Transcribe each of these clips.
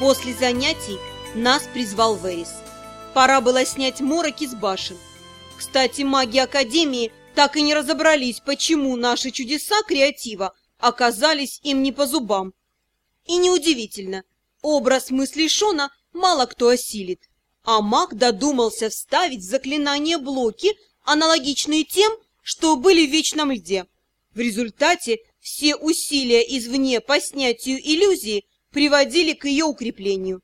После занятий нас призвал Верис. Пора было снять мороки с башен. Кстати, маги Академии так и не разобрались, почему наши чудеса креатива оказались им не по зубам. И неудивительно, образ мыслей Шона мало кто осилит, а маг додумался вставить в заклинание блоки, аналогичные тем, что были в Вечном Льде. В результате все усилия извне по снятию иллюзии приводили к ее укреплению.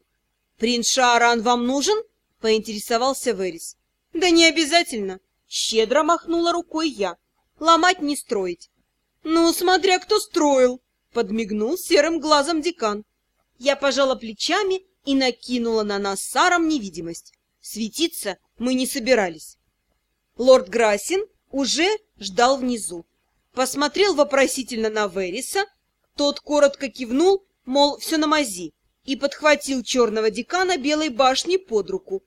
«Принц Шааран вам нужен?» — поинтересовался Верис. «Да не обязательно!» — щедро махнула рукой я. «Ломать не строить». «Ну, смотря кто строил!» — подмигнул серым глазом декан. Я пожала плечами и накинула на нас Саром невидимость. Светиться мы не собирались. Лорд Грасин уже ждал внизу. Посмотрел вопросительно на Вериса, тот коротко кивнул, мол, все на мази, и подхватил черного декана белой башни под руку.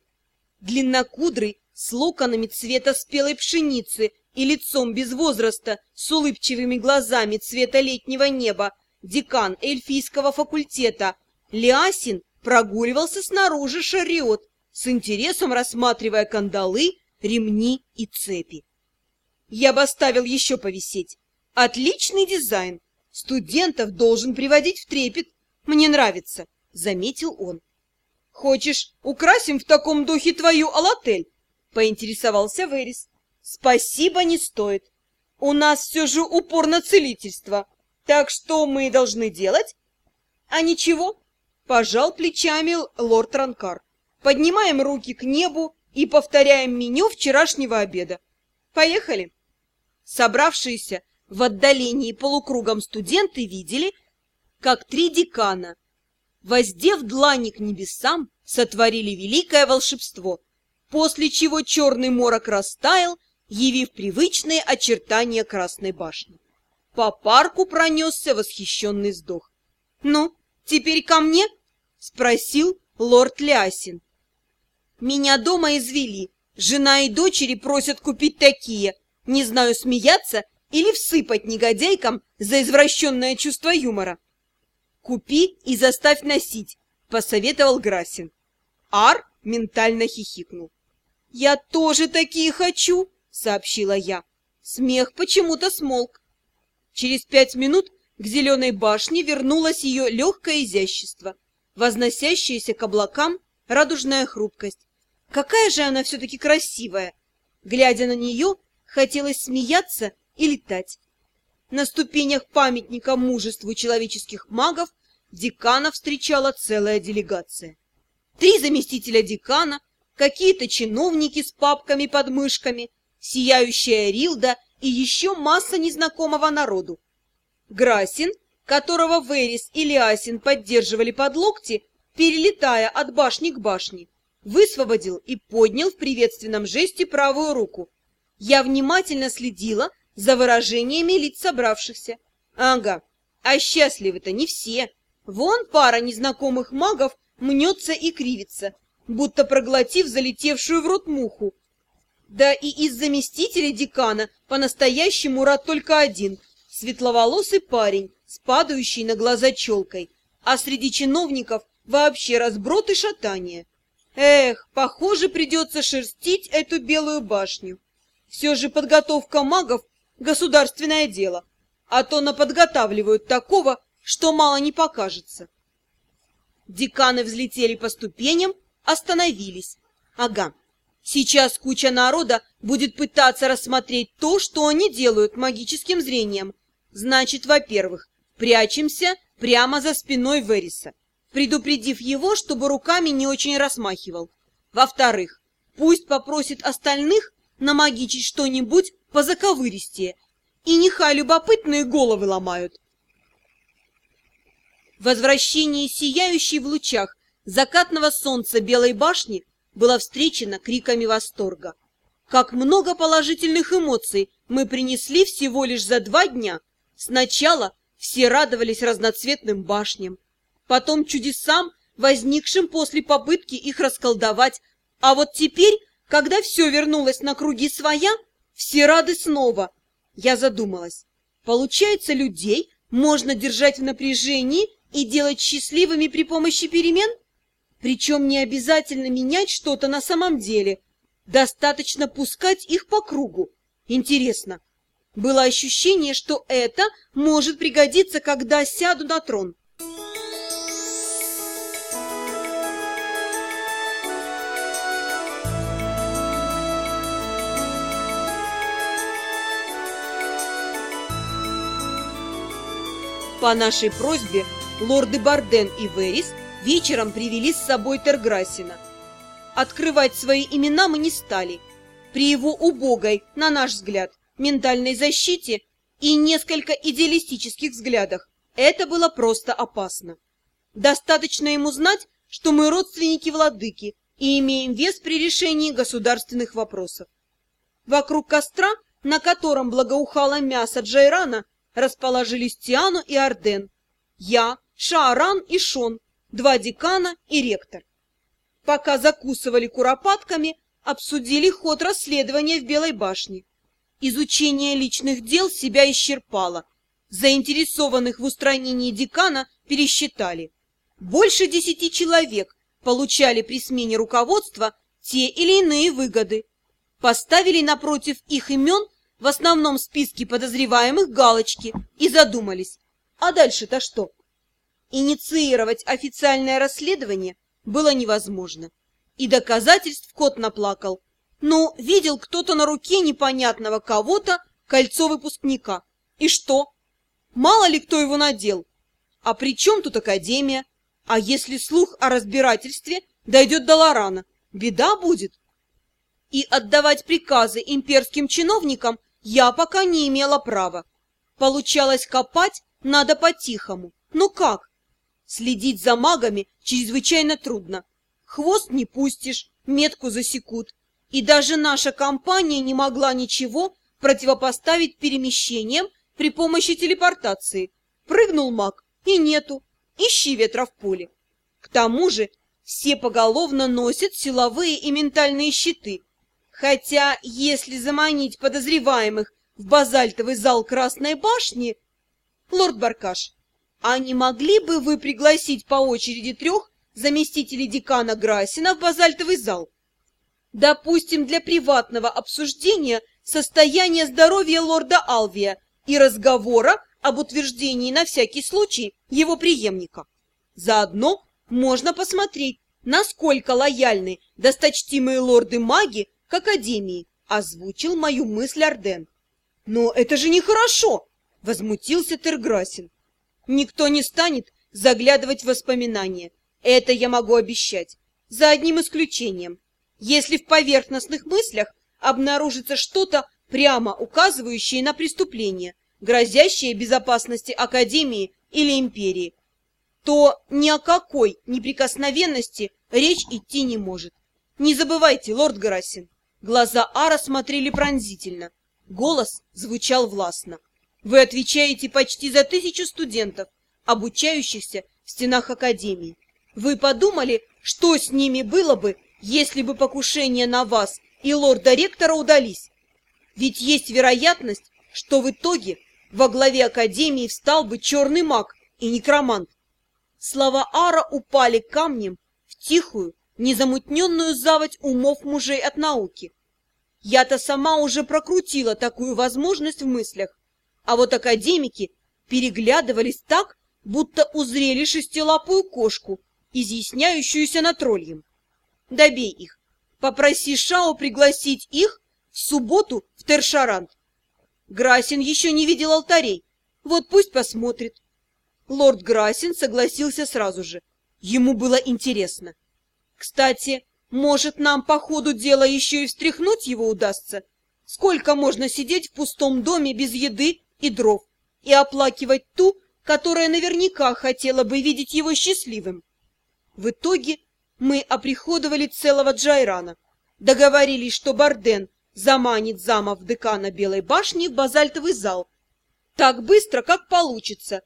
Длиннокудрый, с локонами цвета спелой пшеницы и лицом без возраста, с улыбчивыми глазами цвета летнего неба, декан эльфийского факультета, Лиасин прогуливался снаружи шариот, с интересом рассматривая кандалы, ремни и цепи. Я бы оставил еще повисеть. Отличный дизайн. Студентов должен приводить в трепет. Мне нравится, — заметил он. Хочешь, украсим в таком духе твою алатель? Поинтересовался Верис. Спасибо, не стоит. У нас все же упор на целительство. Так что мы должны делать? А ничего, пожал плечами лорд Ранкар. Поднимаем руки к небу и повторяем меню вчерашнего обеда. Поехали. Собравшиеся в отдалении полукругом студенты видели, как три декана, воздев длани к небесам, сотворили великое волшебство, после чего черный морок растаял, явив привычные очертания Красной башни. По парку пронесся восхищенный вздох. «Ну, теперь ко мне?» — спросил лорд Лясин. «Меня дома извели. Жена и дочери просят купить такие. Не знаю, смеяться или всыпать негодяйкам за извращенное чувство юмора. «Купи и заставь носить», — посоветовал Грасин. Ар ментально хихикнул. «Я тоже такие хочу», — сообщила я. Смех почему-то смолк. Через пять минут к зеленой башне вернулось ее легкое изящество, возносящаяся к облакам радужная хрупкость. Какая же она все-таки красивая! Глядя на нее, хотелось смеяться и летать. На ступенях памятника мужеству человеческих магов декана встречала целая делегация. Три заместителя декана, какие-то чиновники с папками под мышками, сияющая Рилда и еще масса незнакомого народу. Грасин, которого Верис и Лиасин поддерживали под локти, перелетая от башни к башне, высвободил и поднял в приветственном жесте правую руку. Я внимательно следила за выражениями лиц собравшихся. Ага, а счастливы-то не все. Вон пара незнакомых магов мнется и кривится, будто проглотив залетевшую в рот муху. Да и из заместителей декана по-настоящему рад только один — светловолосый парень с падающей на глаза челкой, а среди чиновников вообще разброд и шатание. Эх, похоже, придется шерстить эту белую башню. Все же подготовка магов государственное дело, а то наподготавливают такого, что мало не покажется. Деканы взлетели по ступеням, остановились. Ага, сейчас куча народа будет пытаться рассмотреть то, что они делают магическим зрением. Значит, во-первых, прячемся прямо за спиной Вериса, предупредив его, чтобы руками не очень расмахивал. Во-вторых, пусть попросит остальных намагичить что-нибудь по заковыристее, и нехай любопытные головы ломают. Возвращение сияющей в лучах закатного солнца Белой башни было встречено криками восторга. Как много положительных эмоций мы принесли всего лишь за два дня. Сначала все радовались разноцветным башням, потом чудесам, возникшим после попытки их расколдовать, а вот теперь, когда все вернулось на круги своя, все рады снова. Я задумалась. Получается, людей можно держать в напряжении и делать счастливыми при помощи перемен? Причем не обязательно менять что-то на самом деле. Достаточно пускать их по кругу. Интересно. Было ощущение, что это может пригодиться, когда сяду на трон. По нашей просьбе лорды Барден и Верис вечером привели с собой Терграсина. Открывать свои имена мы не стали. При его убогой, на наш взгляд, ментальной защите и несколько идеалистических взглядах это было просто опасно. Достаточно ему знать, что мы родственники владыки и имеем вес при решении государственных вопросов. Вокруг костра, на котором благоухало мясо Джайрана, расположились Тиану и Арден, я, Шааран и Шон, два декана и ректор. Пока закусывали куропатками, обсудили ход расследования в Белой башне. Изучение личных дел себя исчерпало. Заинтересованных в устранении декана пересчитали. Больше десяти человек получали при смене руководства те или иные выгоды. Поставили напротив их имен в основном списке подозреваемых галочки и задумались, а дальше-то что? Инициировать официальное расследование было невозможно. И доказательств кот наплакал. Но видел кто-то на руке непонятного кого-то кольцо выпускника. И что? Мало ли кто его надел. А при чем тут Академия? А если слух о разбирательстве дойдет до Лорана, беда будет. И отдавать приказы имперским чиновникам я пока не имела права. Получалось копать надо по-тихому. Ну как? Следить за магами чрезвычайно трудно. Хвост не пустишь, метку засекут. И даже наша компания не могла ничего противопоставить перемещениям при помощи телепортации. Прыгнул маг, и нету. Ищи ветра в поле. К тому же все поголовно носят силовые и ментальные щиты, Хотя, если заманить подозреваемых в базальтовый зал Красной башни... Лорд Баркаш, а не могли бы вы пригласить по очереди трех заместителей декана Грасина в базальтовый зал? Допустим, для приватного обсуждения состояния здоровья лорда Алвия и разговора об утверждении на всякий случай его преемника. Заодно можно посмотреть, насколько лояльны досточтимые лорды-маги к Академии, озвучил мою мысль Арден. «Но это же нехорошо!» — возмутился Терграсин. «Никто не станет заглядывать в воспоминания. Это я могу обещать. За одним исключением. Если в поверхностных мыслях обнаружится что-то, прямо указывающее на преступление, грозящее безопасности Академии или Империи, то ни о какой неприкосновенности речь идти не может. Не забывайте, лорд Гарасин, Глаза Ара смотрели пронзительно. Голос звучал властно. Вы отвечаете почти за тысячу студентов, обучающихся в стенах Академии. Вы подумали, что с ними было бы, если бы покушения на вас и лорда-ректора удались? Ведь есть вероятность, что в итоге во главе Академии встал бы черный маг и некромант. Слова Ара упали камнем в тихую, незамутненную заводь умов мужей от науки. Я-то сама уже прокрутила такую возможность в мыслях, а вот академики переглядывались так, будто узрели шестилапую кошку, изъясняющуюся на тролльем. Добей их. Попроси Шао пригласить их в субботу в Тершарант. Грасин еще не видел алтарей, вот пусть посмотрит. Лорд Грасин согласился сразу же. Ему было интересно. Кстати, может, нам по ходу дела еще и встряхнуть его удастся? Сколько можно сидеть в пустом доме без еды и дров и оплакивать ту, которая наверняка хотела бы видеть его счастливым? В итоге мы оприходовали целого Джайрана, договорились, что Барден заманит замов декана Белой башни в базальтовый зал. Так быстро, как получится.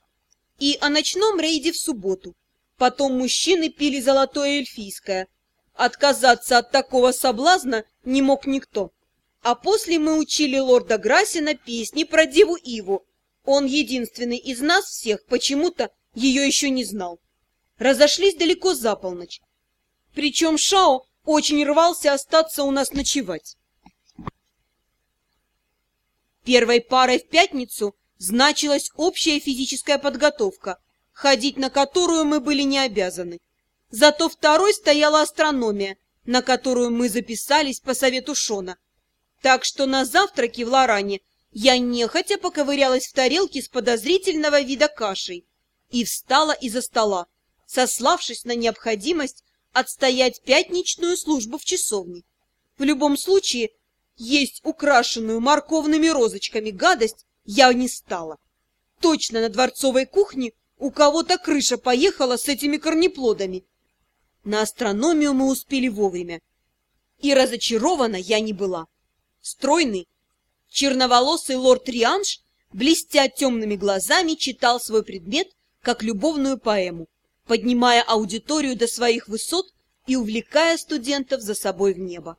И о ночном рейде в субботу. Потом мужчины пили золотое эльфийское. Отказаться от такого соблазна не мог никто. А после мы учили лорда Грасина песни про Деву Иву. Он единственный из нас всех почему-то ее еще не знал. Разошлись далеко за полночь. Причем Шао очень рвался остаться у нас ночевать. Первой парой в пятницу значилась общая физическая подготовка, ходить на которую мы были не обязаны. Зато второй стояла астрономия, на которую мы записались по совету Шона. Так что на завтраке в Лоране я нехотя поковырялась в тарелке с подозрительного вида кашей и встала из-за стола, сославшись на необходимость отстоять пятничную службу в часовне. В любом случае, есть украшенную морковными розочками гадость я не стала. Точно на дворцовой кухне у кого-то крыша поехала с этими корнеплодами. На астрономию мы успели вовремя. И разочарована я не была. Стройный, черноволосый лорд Рианш, блестя темными глазами, читал свой предмет как любовную поэму, поднимая аудиторию до своих высот и увлекая студентов за собой в небо.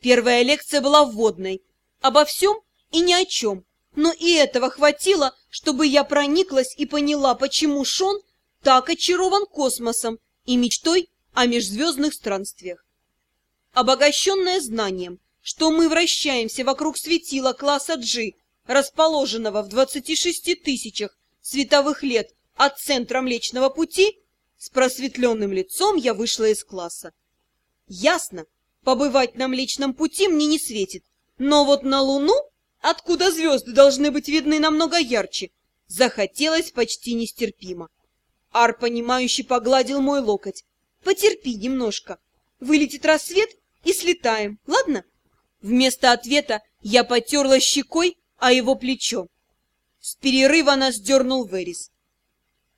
Первая лекция была вводной, обо всем и ни о чем, но и этого хватило, чтобы я прониклась и поняла, почему Шон так очарован космосом и мечтой о межзвездных странствиях. Обогащенная знанием, что мы вращаемся вокруг светила класса G, расположенного в 26 тысячах световых лет от центра Млечного Пути, с просветленным лицом я вышла из класса. Ясно, Побывать на Млечном Пути мне не светит, но вот на Луну, откуда звезды должны быть видны намного ярче, захотелось почти нестерпимо. Ар, понимающе погладил мой локоть. «Потерпи немножко. Вылетит рассвет и слетаем, ладно?» Вместо ответа я потерла щекой о его плечо. С перерыва нас дернул Верис.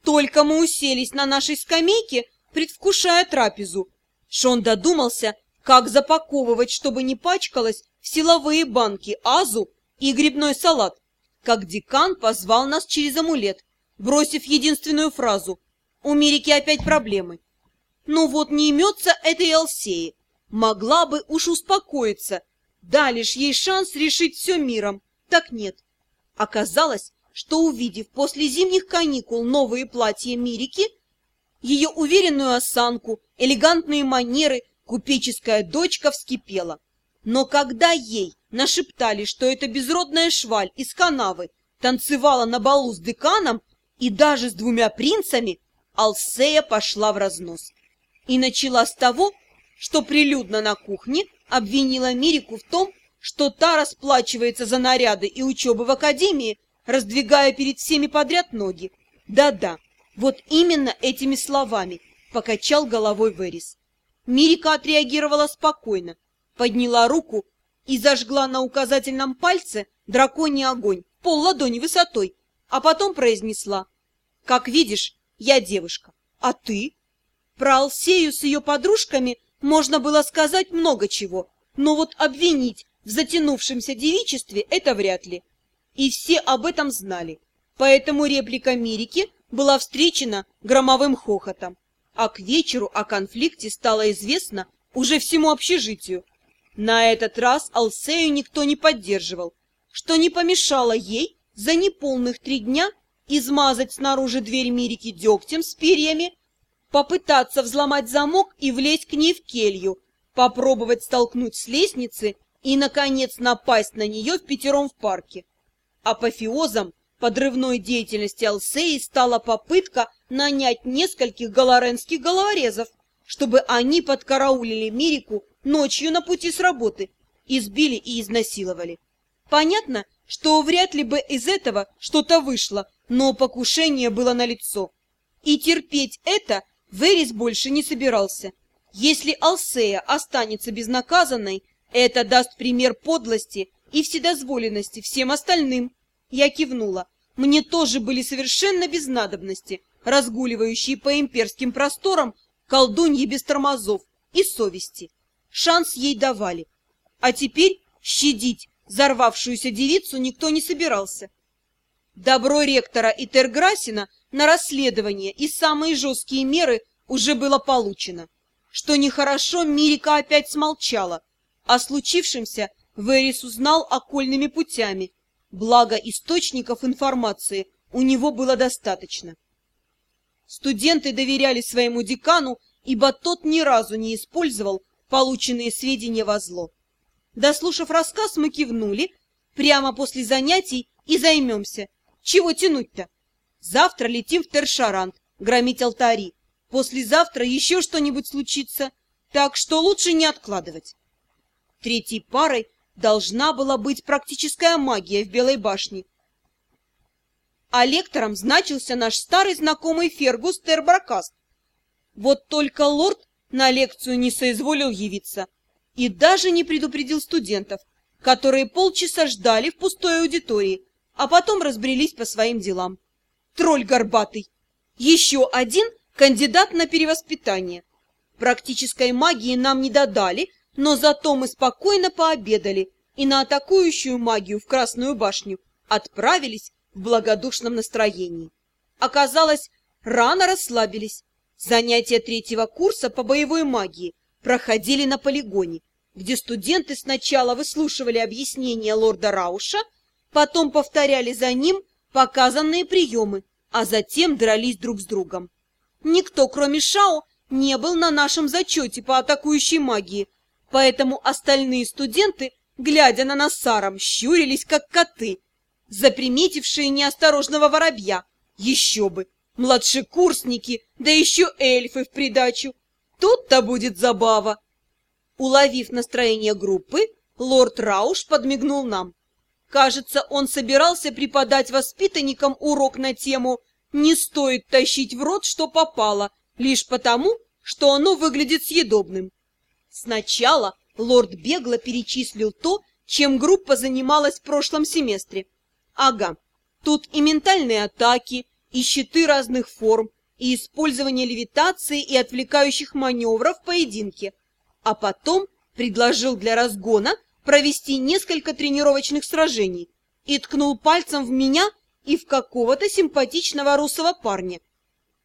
Только мы уселись на нашей скамейке, предвкушая трапезу. Шон додумался как запаковывать, чтобы не пачкалось, в силовые банки азу и грибной салат, как декан позвал нас через амулет, бросив единственную фразу «У Мирики опять проблемы». Ну вот не имется этой Алсеи, могла бы уж успокоиться, дали ей шанс решить все миром, так нет. Оказалось, что увидев после зимних каникул новые платья Мирики, ее уверенную осанку, элегантные манеры – Купеческая дочка вскипела. Но когда ей нашептали, что эта безродная шваль из канавы танцевала на балу с деканом и даже с двумя принцами, Алсея пошла в разнос. И начала с того, что прилюдно на кухне обвинила Мирику в том, что та расплачивается за наряды и учебы в академии, раздвигая перед всеми подряд ноги. Да-да, вот именно этими словами покачал головой Верис. Мирика отреагировала спокойно, подняла руку и зажгла на указательном пальце драконий огонь, пол ладони высотой, а потом произнесла. «Как видишь, я девушка, а ты?» Про Алсею с ее подружками можно было сказать много чего, но вот обвинить в затянувшемся девичестве это вряд ли. И все об этом знали, поэтому реплика Мирики была встречена громовым хохотом а к вечеру о конфликте стало известно уже всему общежитию. На этот раз Алсею никто не поддерживал, что не помешало ей за неполных три дня измазать снаружи дверь Мирики дегтем с перьями, попытаться взломать замок и влезть к ней в келью, попробовать столкнуть с лестницы и, наконец, напасть на нее в пятером в парке. Апофеозом подрывной деятельности Алсеи стала попытка нанять нескольких галаренских головорезов, чтобы они подкараулили Мирику ночью на пути с работы, избили и изнасиловали. Понятно, что вряд ли бы из этого что-то вышло, но покушение было налицо. И терпеть это Верис больше не собирался. Если Алсея останется безнаказанной, это даст пример подлости и вседозволенности всем остальным. Я кивнула. Мне тоже были совершенно без надобности разгуливающие по имперским просторам колдуньи без тормозов и совести. Шанс ей давали. А теперь щадить взорвавшуюся девицу никто не собирался. Добро ректора и Терграсина на расследование и самые жесткие меры уже было получено. Что нехорошо, Мирика опять смолчала. О случившемся Верис узнал окольными путями, благо источников информации у него было достаточно. Студенты доверяли своему декану, ибо тот ни разу не использовал полученные сведения во зло. Дослушав рассказ, мы кивнули, прямо после занятий и займемся. Чего тянуть-то? Завтра летим в Тершарант, громить алтари. Послезавтра еще что-нибудь случится, так что лучше не откладывать. Третьей парой должна была быть практическая магия в Белой башне. А лектором значился наш старый знакомый Фергус Тербракаст. Вот только лорд на лекцию не соизволил явиться и даже не предупредил студентов, которые полчаса ждали в пустой аудитории, а потом разбрелись по своим делам. Тролль горбатый! Еще один кандидат на перевоспитание. Практической магии нам не додали, но зато мы спокойно пообедали и на атакующую магию в Красную башню отправились в благодушном настроении. Оказалось, рано расслабились. Занятия третьего курса по боевой магии проходили на полигоне, где студенты сначала выслушивали объяснения лорда Рауша, потом повторяли за ним показанные приемы, а затем дрались друг с другом. Никто, кроме Шао, не был на нашем зачете по атакующей магии, поэтому остальные студенты, глядя на нас саром, щурились, как коты, заприметившие неосторожного воробья. Еще бы! Младшекурсники, да еще эльфы в придачу. Тут-то будет забава. Уловив настроение группы, лорд Рауш подмигнул нам. Кажется, он собирался преподать воспитанникам урок на тему «Не стоит тащить в рот, что попало», лишь потому, что оно выглядит съедобным. Сначала лорд бегло перечислил то, чем группа занималась в прошлом семестре. Ага, тут и ментальные атаки, и щиты разных форм, и использование левитации и отвлекающих маневров в поединке. А потом предложил для разгона провести несколько тренировочных сражений и ткнул пальцем в меня и в какого-то симпатичного русого парня.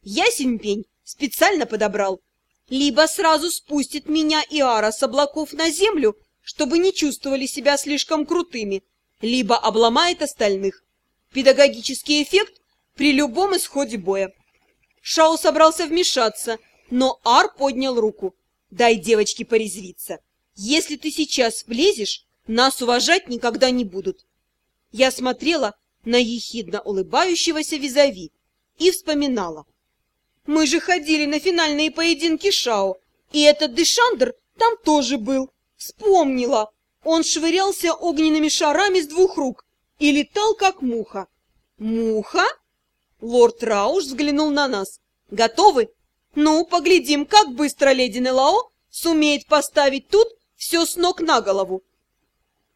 Ясень пень специально подобрал. Либо сразу спустит меня и Ара с облаков на землю, чтобы не чувствовали себя слишком крутыми, либо обломает остальных. Педагогический эффект при любом исходе боя. Шау собрался вмешаться, но Ар поднял руку. «Дай девочке порезвиться. Если ты сейчас влезешь, нас уважать никогда не будут». Я смотрела на ехидно улыбающегося визави и вспоминала. Мы же ходили на финальные поединки Шао, и этот Дешандр там тоже был. Вспомнила. Он швырялся огненными шарами с двух рук и летал, как муха. Муха? Лорд Рауш взглянул на нас. Готовы? Ну, поглядим, как быстро леди Нелао сумеет поставить тут все с ног на голову.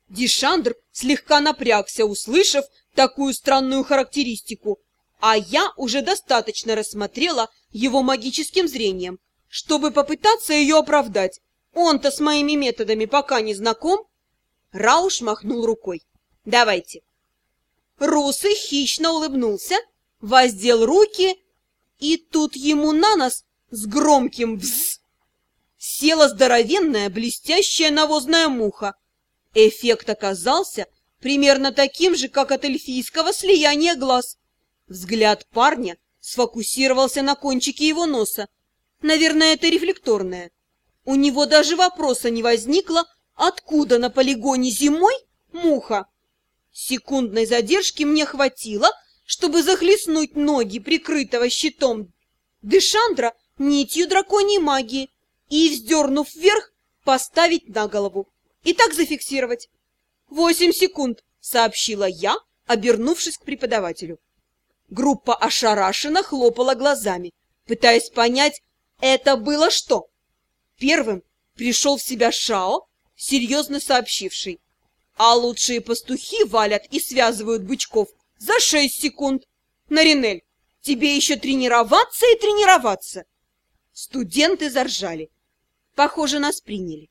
Дишандр слегка напрягся, услышав такую странную характеристику, а я уже достаточно рассмотрела его магическим зрением, чтобы попытаться ее оправдать. Он-то с моими методами пока не знаком. Рауш махнул рукой. Давайте. Русый хищно улыбнулся, воздел руки, и тут ему на нос с громким «вз» села здоровенная блестящая навозная муха. Эффект оказался примерно таким же, как от эльфийского слияния глаз. Взгляд парня сфокусировался на кончике его носа. Наверное, это рефлекторное. У него даже вопроса не возникло, откуда на полигоне зимой муха. Секундной задержки мне хватило, чтобы захлестнуть ноги прикрытого щитом Дешандра нитью драконьей магии и, вздернув вверх, поставить на голову. И так зафиксировать. «Восемь секунд», — сообщила я, обернувшись к преподавателю. Группа ошарашенно хлопала глазами, пытаясь понять, это было что. Первым пришел в себя Шао, серьезно сообщивший. А лучшие пастухи валят и связывают бычков за шесть секунд. Наринель, тебе еще тренироваться и тренироваться. Студенты заржали. Похоже, нас приняли.